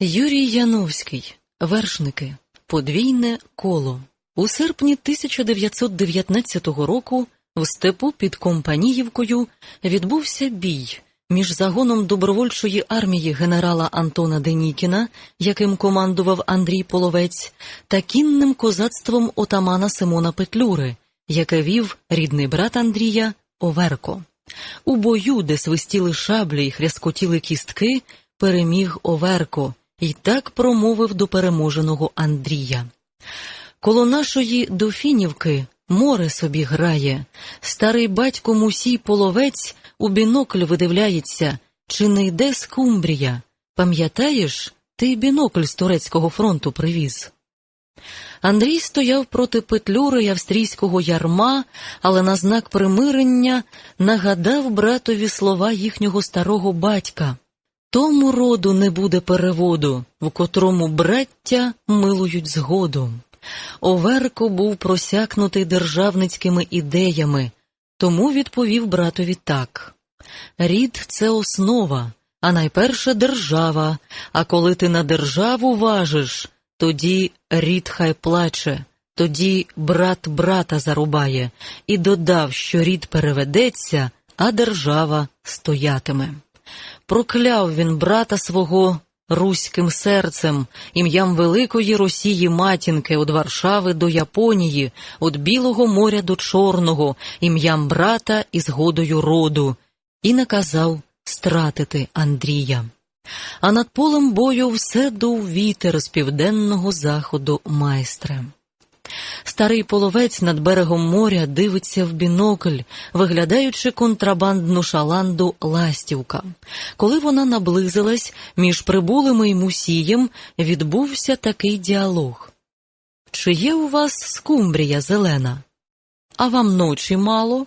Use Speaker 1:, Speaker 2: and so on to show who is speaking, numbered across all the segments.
Speaker 1: Юрій Яновський. Вершники. Подвійне коло. У серпні 1919 року в степу під Компаніївкою відбувся бій між загоном добровольчої армії генерала Антона Денікіна, яким командував Андрій Половець, та кінним козацтвом отамана Симона Петлюри, яке вів рідний брат Андрія Оверко. У бою, де свистіли шаблі й хряскотіли кістки, переміг Оверко і так промовив до переможеного Андрія. Коло нашої Дофінівки море собі грає, старий батько Мусій половець у бінокль видивляється, чи не йде скумбрія. Пам'ятаєш, ти бінокль з турецького фронту привіз. Андрій стояв проти петлюри й австрійського ярма, але на знак примирення нагадав братові слова їхнього старого батька. Тому роду не буде переводу, в котрому браття милують згоду. Оверко був просякнутий державницькими ідеями, тому відповів братові так Рід це основа, а найперше держава. А коли ти на державу важиш, тоді рід хай плаче, тоді брат брата зарубає, і додав, що рід переведеться, а держава стоятиме. Прокляв він брата свого руським серцем, ім'ям Великої Росії матінки від Варшави до Японії, від Білого моря до Чорного, ім'ям брата і згодою роду, і наказав стратити Андрія. А над полем бою все дув вітер з південного заходу майстра. Старий половець над берегом моря дивиться в бінокль, виглядаючи контрабандну шаланду ластівка. Коли вона наблизилась, між прибулими й мусієм відбувся такий діалог. Чи є у вас скумбрія зелена? А вам ночі мало?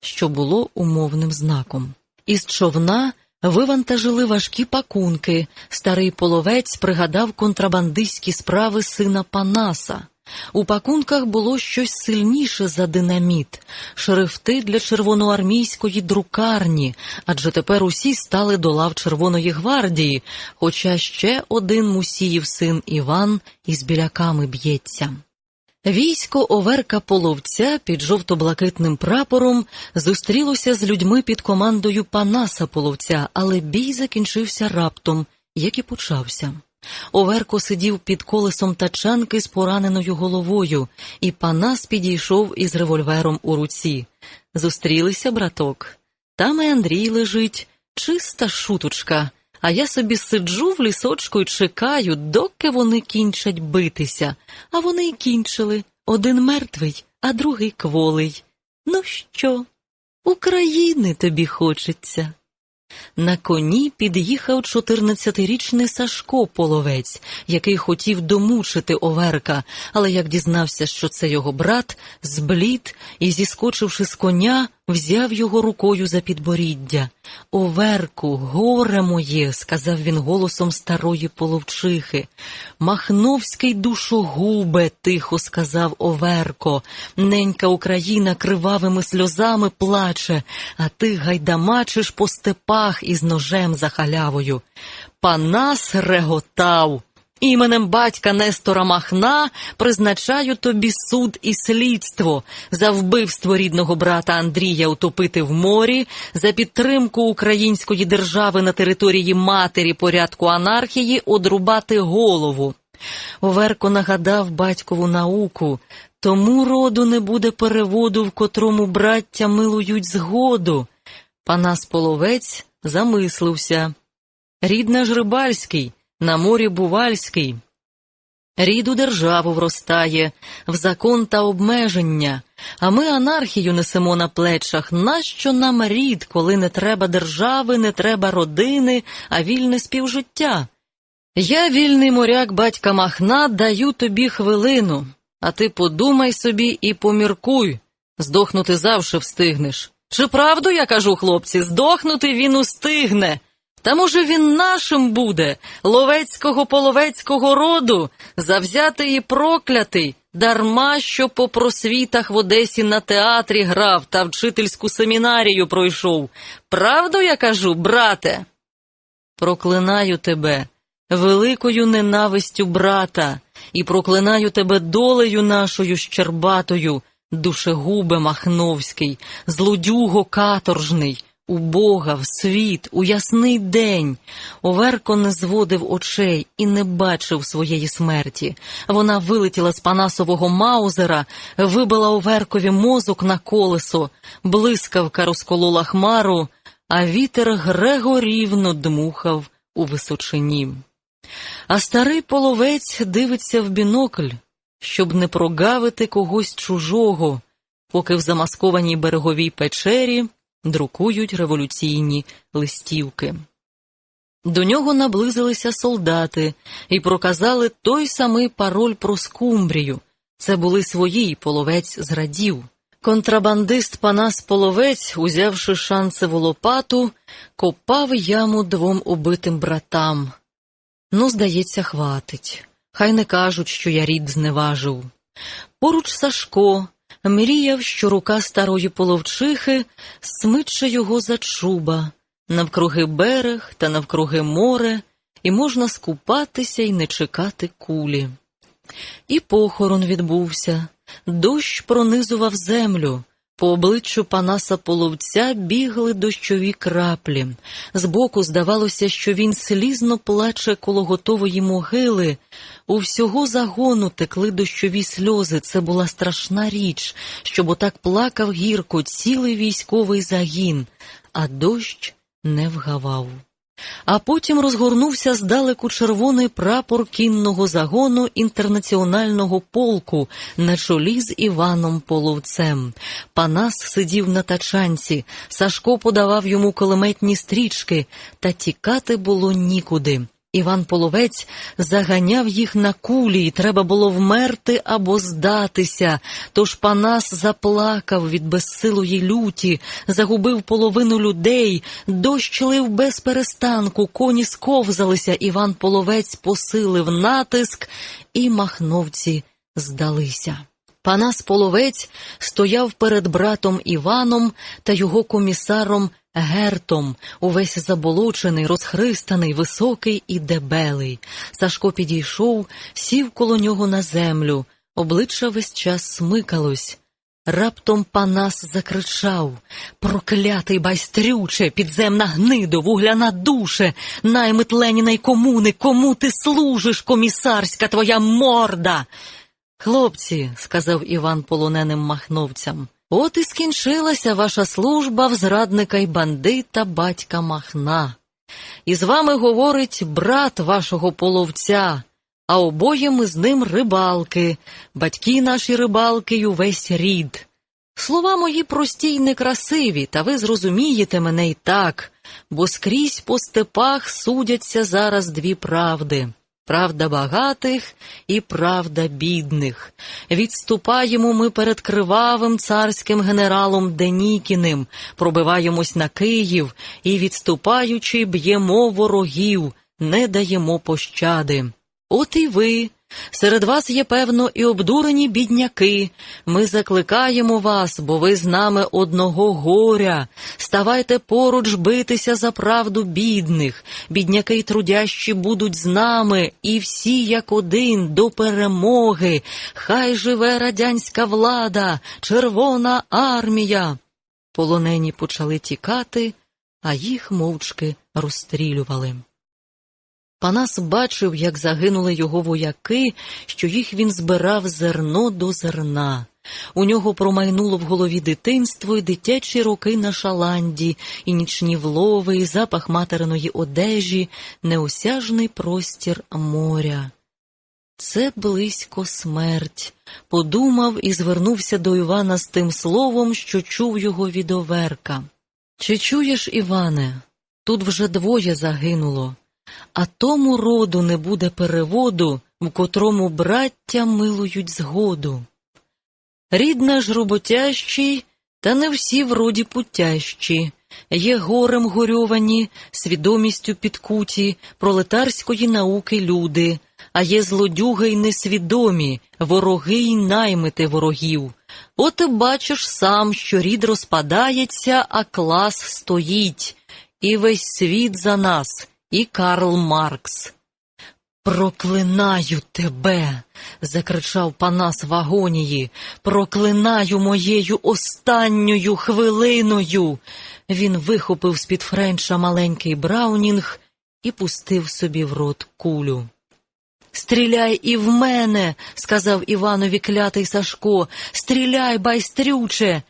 Speaker 1: Що було умовним знаком. Із човна вивантажили важкі пакунки. Старий половець пригадав контрабандистські справи сина Панаса. У пакунках було щось сильніше за динаміт, шрифти для червоноармійської друкарні, адже тепер усі стали до лав Червоної гвардії, хоча ще один мусіїв син Іван із біляками б'ється. Військо Оверка Половця під жовто-блакитним прапором зустрілося з людьми під командою Панаса Половця, але бій закінчився раптом, як і почався. Оверко сидів під колесом тачанки з пораненою головою, і Панас підійшов із револьвером у руці. Зустрілися, браток. Там і Андрій лежить, чиста шуточка. А я собі сиджу в лісочку і чекаю, доки вони кінчать битися. А вони й кінчили. Один мертвий, а другий кволий. Ну що? України тобі хочеться. На коні під'їхав 14-річний Сашко Половець, який хотів домучити Оверка, але як дізнався, що це його брат, зблід і, зіскочивши з коня, взяв його рукою за підборіддя. Оверку, горе моє, сказав він голосом старої половчихи. Махновський душогубе, тихо сказав Оверко. Ненька Україна кривавими сльозами плаче, а ти гайдамачиш по степах із ножем за халявою. Панас реготав. Іменем батька Нестора Махна призначаю тобі суд і слідство за вбивство рідного брата Андрія утопити в морі, за підтримку української держави на території матері порядку анархії одрубати голову. Оверко нагадав батькову науку тому роду не буде переводу, в котрому браття милують згоду. Панас Половець замислився. Рідна Рибальський на морі Бувальський. Рід у державу вростає, в закон та обмеження, а ми анархію несемо на плечах. Нащо нам рід, коли не треба держави, не треба родини, а вільне співжиття? Я, вільний моряк батька Махна, даю тобі хвилину, а ти подумай собі і поміркуй, здохнути завше встигнеш. Чи правду я кажу, хлопці, здохнути він устигне. Та, може, він нашим буде, ловецького половецького роду, завзятий і проклятий, дарма що по просвітах в Одесі на театрі грав та вчительську семінарію пройшов. Правду я кажу, брате? Проклинаю тебе. великою ненавистю брата, і проклинаю тебе долею нашою щербатою, душегубе Махновський, злодюго каторжний, у Бога, в світ, у ясний день. Оверко не зводив очей і не бачив своєї смерті. Вона вилетіла з Панасового маузера, вибила Оверкові мозок на колесо, блискавка розколола хмару, а вітер грегорівно дмухав у височині. А старий половець дивиться в бінокль, щоб не прогавити когось чужого, поки в замаскованій береговій печері друкують революційні листівки. До нього наблизилися солдати і проказали той самий пароль про скумбрію. Це були свої, половець зрадів. Контрабандист Панас Половець, узявши шанцеву лопату, копав яму двом убитим братам. Ну, здається, хватить. Хай не кажуть, що я рід зневажив. Поруч Сашко мріяв, що рука старої половчихи смиче його за чуба, навкруги берег та навкруги море, і можна скупатися і не чекати кулі. І похорон відбувся, дощ пронизував землю. По обличчю Панаса половця бігли дощові краплі. Збоку здавалося, що він слізно плаче коло готової могили. У всього загону текли дощові сльози. Це була страшна річ, щоб отак плакав гірко цілий військовий загін, а дощ не вгавав. А потім розгорнувся здалеку червоний прапор кінного загону інтернаціонального полку на чолі з Іваном Половцем. Панас сидів на тачанці, Сашко подавав йому кулеметні стрічки, та тікати було нікуди. Іван Половець заганяв їх на кулі, і треба було вмерти або здатися. Тож Панас заплакав від безсилої люті, загубив половину людей, дощ лив без перестанку, коні сковзалися. Іван Половець посилив натиск, і махновці здалися. Панас Половець стояв перед братом Іваном та його комісаром Гертом, увесь заболочений, розхристаний, високий і дебелий. Сашко підійшов, сів коло нього на землю, обличчя весь час смикалось. Раптом Панас закричав Проклятий байстрюче, підземна гнидо, вугляна душе, наймит Леніна й комуни, кому ти служиш, комісарська твоя морда. Хлопці, сказав Іван полоненим махновцям, от і скінчилася ваша служба в зрадника й бандита батька Махна. І з вами говорить брат вашого половця, а обоє ми з ним рибалки, батьки наші рибалки й увесь рід. Слова мої прості й некрасиві, та ви зрозумієте мене й так, бо скрізь по степах судяться зараз дві правди. Правда багатих і правда бідних. Відступаємо ми перед кривавим царським генералом Денікіним, пробиваємось на Київ і, відступаючи, б'ємо ворогів, не даємо пощади. От і ви. Серед вас є, певно, і обдурені бідняки. Ми закликаємо вас, бо ви з нами одного горя. Ставайте поруч битися за правду бідних. Бідняки й трудящі будуть з нами, і всі, як один, до перемоги. Хай живе радянська влада, Червона армія. Полонені почали тікати, а їх мовчки розстрілювали. Панас бачив, як загинули його вояки, що їх він збирав зерно до зерна. У нього промайнуло в голові дитинство і дитячі роки на шаланді, і нічні влови, і запах материної одежі, неосяжний простір моря. Це близько смерть, подумав і звернувся до Івана з тим словом, що чув його від Оверка. Чи чуєш, Іване? Тут вже двоє загинуло а тому роду не буде переводу, в котрому браття милують згоду. Рідна ж роботящий, та не всі вроді путящі, є горем горьовані, свідомістю підкуті, пролетарської науки люди, а є злодюги й несвідомі, вороги й наймити ворогів. От і бачиш сам, що рід розпадається, а клас стоїть, і весь світ за нас і Карл Маркс. Проклинаю тебе. закричав Панас в агонії. Проклинаю моєю останньою хвилиною. Він вихопив з-під Френча маленький браунінг і пустив собі в рот кулю. Стріляй і в мене, сказав Іванові клятий Сашко. Стріляй, байстрюче.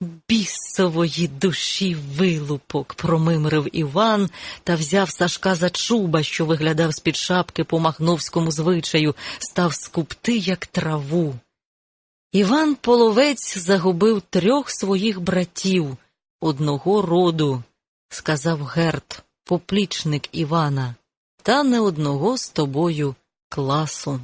Speaker 1: Бісової душі вилупок, промимрив Іван та взяв Сашка за чуба, що виглядав з-під шапки по махновському звичаю, став скупти, як траву. Іван Половець загубив трьох своїх братів одного роду, сказав Герт, поплічник Івана, та не одного з тобою класу.